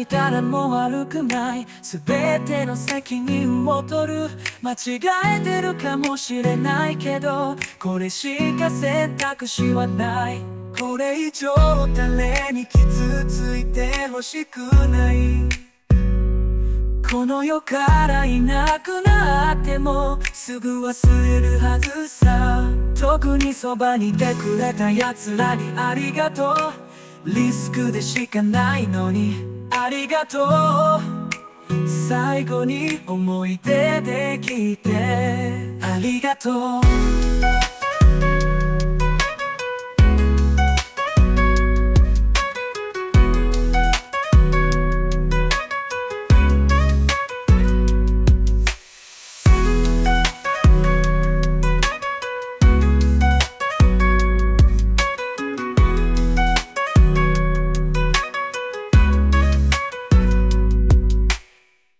いたらもう悪くない。全ての責任を取る。間違えてるかもしれないけどこれしか選択肢はない。これ以上誰に傷ついてほしくない。この世からいなくなってもすぐ忘れるはずさ。特にそばにいてくれた奴らにありがとう。リスクでしかないのにありがとう。最後に思い出できてありがとう。